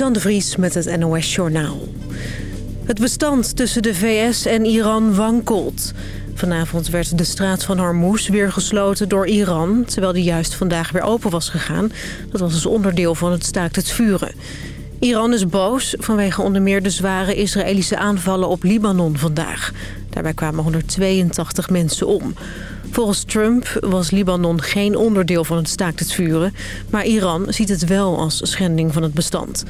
Jan de Vries met het NOS Journaal. Het bestand tussen de VS en Iran wankelt. Vanavond werd de straat van Hormuz weer gesloten door Iran... terwijl die juist vandaag weer open was gegaan. Dat was dus onderdeel van het staakt het vuren. Iran is boos vanwege onder meer de zware Israëlische aanvallen op Libanon vandaag. Daarbij kwamen 182 mensen om. Volgens Trump was Libanon geen onderdeel van het staakt het vuren... maar Iran ziet het wel als schending van het bestand.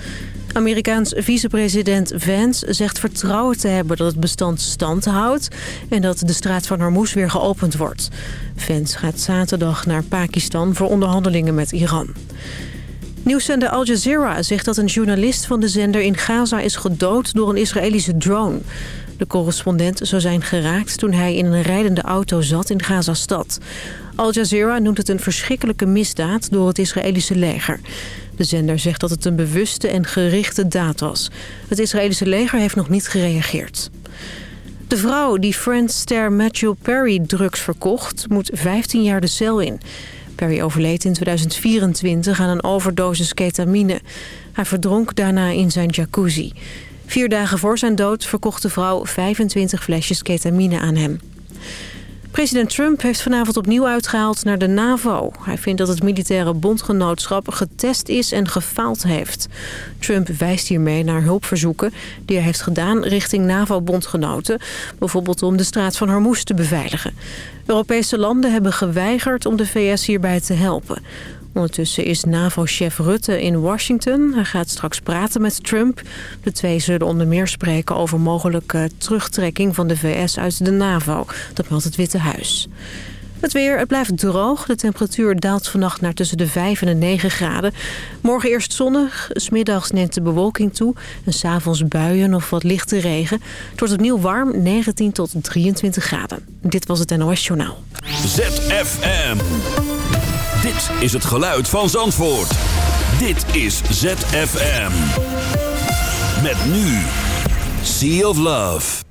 Amerikaans vicepresident Vance zegt vertrouwen te hebben dat het bestand stand houdt... en dat de straat van Hormuz weer geopend wordt. Vance gaat zaterdag naar Pakistan voor onderhandelingen met Iran. Nieuwszender Al Jazeera zegt dat een journalist van de zender in Gaza is gedood door een Israëlische drone. De correspondent zou zijn geraakt toen hij in een rijdende auto zat in Gaza-stad. Al Jazeera noemt het een verschrikkelijke misdaad door het Israëlische leger. De zender zegt dat het een bewuste en gerichte daad was. Het Israëlische leger heeft nog niet gereageerd. De vrouw die Friends-ster Matthew Perry drugs verkocht... moet 15 jaar de cel in. Perry overleed in 2024 aan een overdosis ketamine. Hij verdronk daarna in zijn jacuzzi. Vier dagen voor zijn dood verkocht de vrouw 25 flesjes ketamine aan hem. President Trump heeft vanavond opnieuw uitgehaald naar de NAVO. Hij vindt dat het militaire bondgenootschap getest is en gefaald heeft. Trump wijst hiermee naar hulpverzoeken die hij heeft gedaan richting NAVO-bondgenoten. Bijvoorbeeld om de straat van Hormuz te beveiligen. Europese landen hebben geweigerd om de VS hierbij te helpen. Ondertussen is NAVO-chef Rutte in Washington. Hij gaat straks praten met Trump. De twee zullen onder meer spreken over mogelijke terugtrekking van de VS uit de NAVO. Dat meldt het Witte Huis. Het weer, het blijft droog. De temperatuur daalt vannacht naar tussen de 5 en de 9 graden. Morgen eerst zonnig, smiddags neemt de bewolking toe... en s'avonds buien of wat lichte regen. Het wordt opnieuw warm, 19 tot 23 graden. Dit was het NOS Journaal. ZFM. Dit is het geluid van Zandvoort. Dit is ZFM. Met nu. Sea of Love.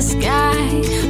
the sky.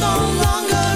no longer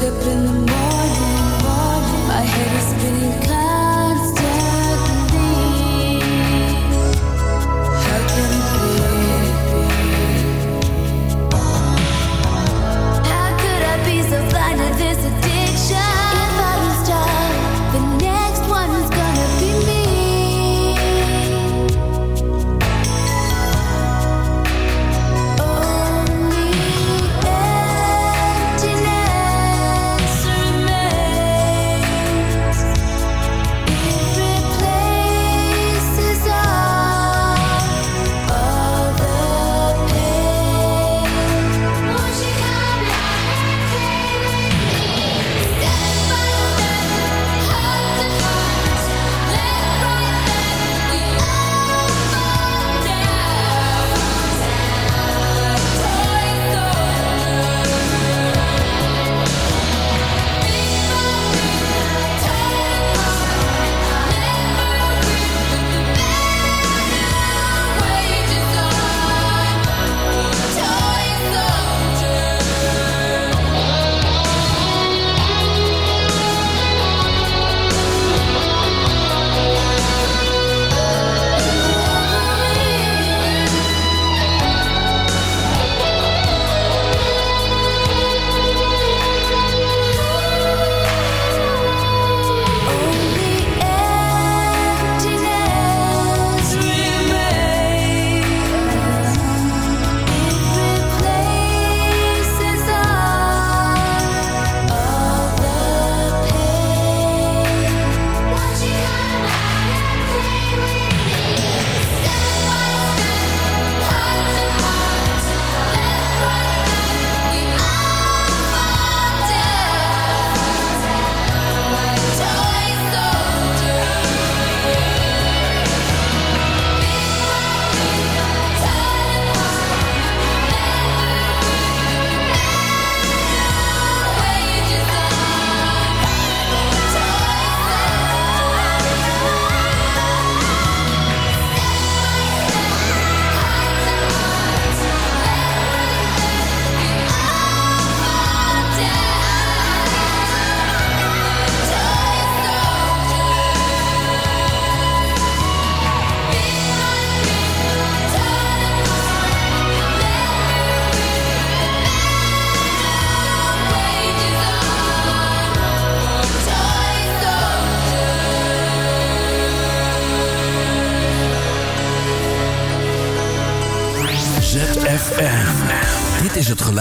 que prender.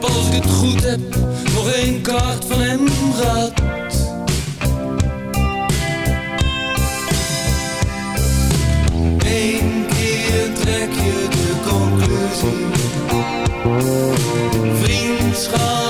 als ik het goed heb, nog één kaart van hem gehad. Eén keer trek je de conclusie. Vriendschap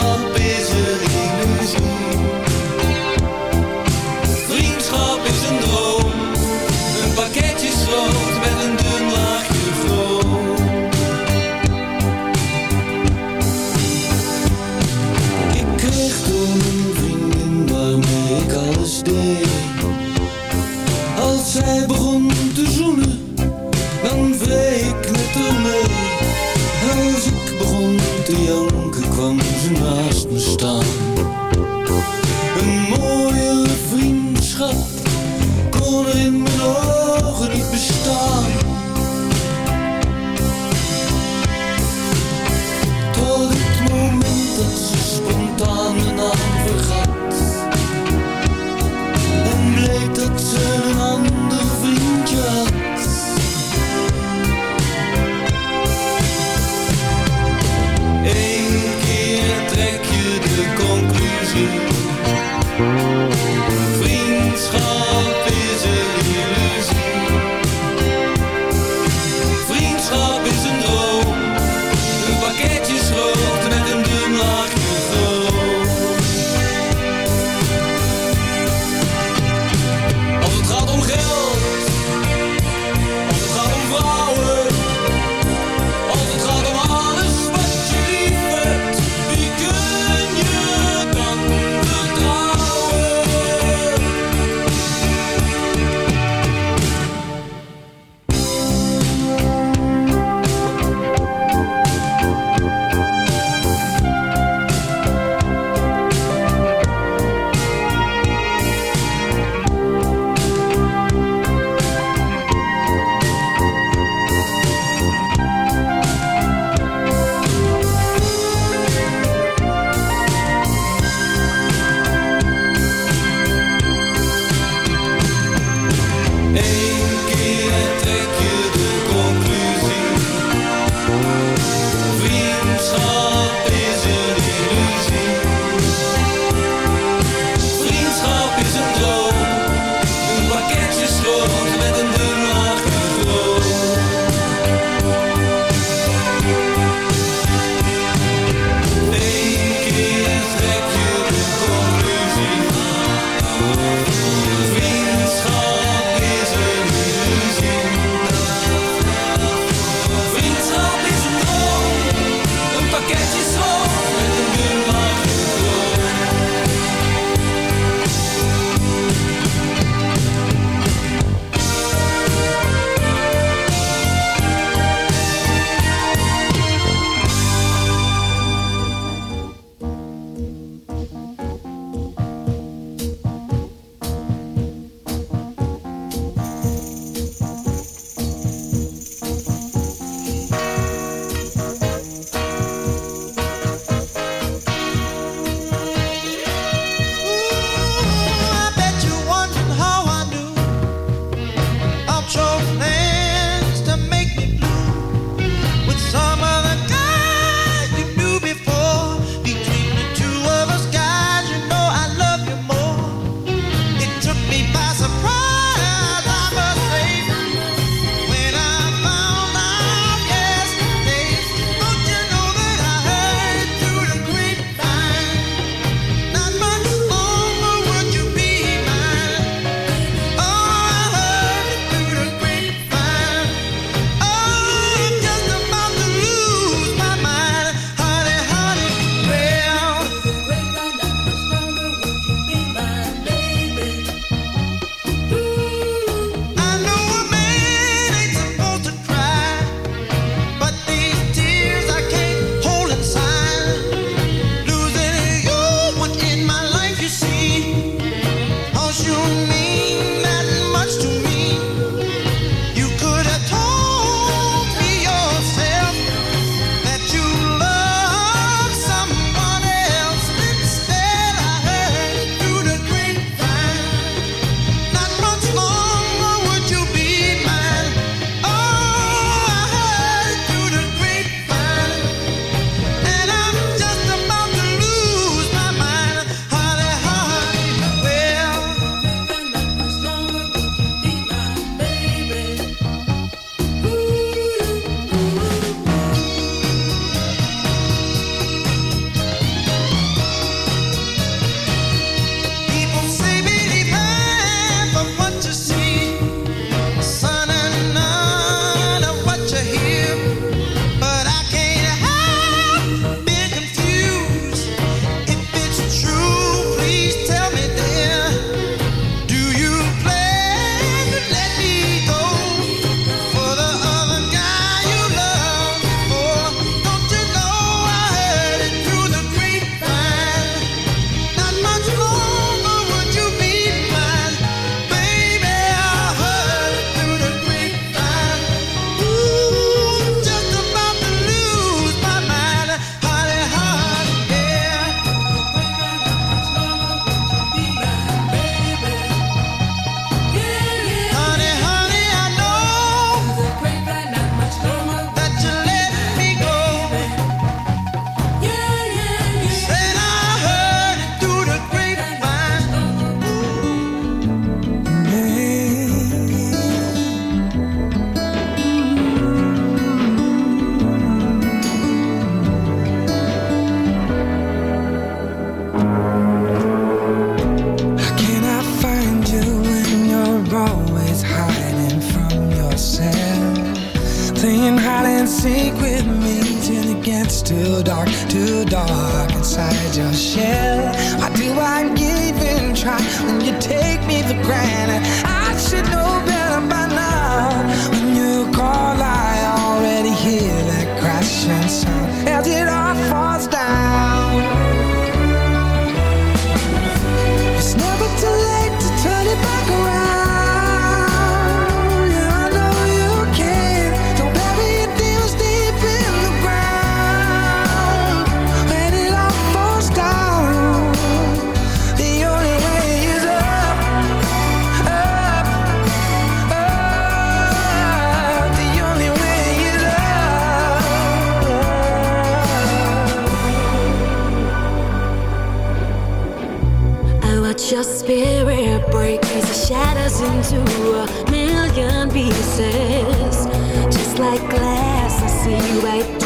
crazy it shatters into a million pieces. Just like glass, I see you right